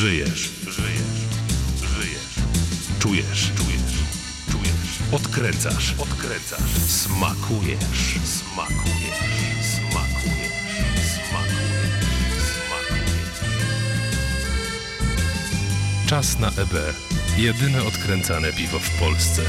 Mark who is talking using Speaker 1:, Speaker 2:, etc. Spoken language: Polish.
Speaker 1: Żyjesz, żyjesz, żyjesz. Czujesz, czujesz, czujesz. Odkręcasz, odkręcasz. Smakujesz, smakujesz, smakujesz, smakujesz, smakujesz. Czas na EB. Jedyne odkręcane piwo w Polsce.